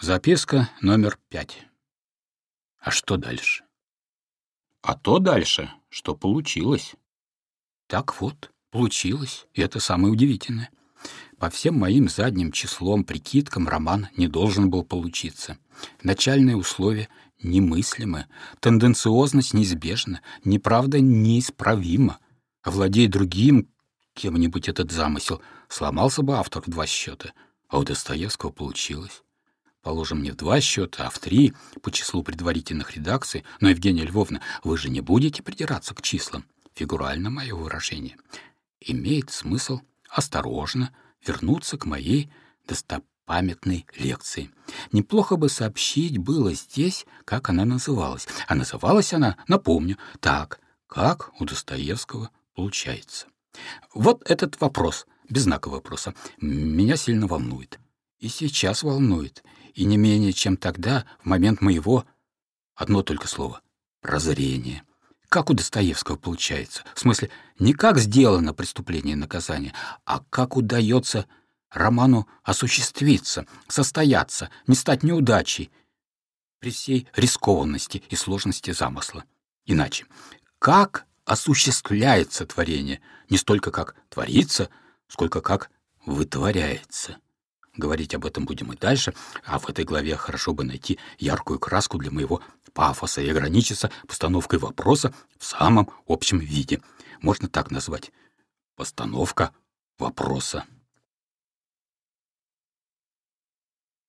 Записка номер пять. А что дальше? А то дальше, что получилось. Так вот, получилось, и это самое удивительное. По всем моим задним числом, прикидкам, роман не должен был получиться. Начальные условия немыслимы, тенденциозность неизбежна, неправда неисправима. Овладей другим кем-нибудь этот замысел, сломался бы автор в два счета, а у Достоевского получилось. Положим, не в два счета, а в три по числу предварительных редакций. Но, Евгения Львовна, вы же не будете придираться к числам. Фигурально мое выражение. Имеет смысл осторожно вернуться к моей достопамятной лекции. Неплохо бы сообщить было здесь, как она называлась. А называлась она, напомню, так, как у Достоевского получается. Вот этот вопрос, без знака вопроса, меня сильно волнует. И сейчас волнует, и не менее, чем тогда, в момент моего, одно только слово — прозрение. Как у Достоевского получается? В смысле, не как сделано преступление и наказание, а как удается роману осуществиться, состояться, не стать неудачей при всей рискованности и сложности замысла. Иначе, как осуществляется творение, не столько как творится, сколько как вытворяется. Говорить об этом будем и дальше, а в этой главе хорошо бы найти яркую краску для моего пафоса и ограничиться постановкой вопроса в самом общем виде. Можно так назвать. Постановка вопроса.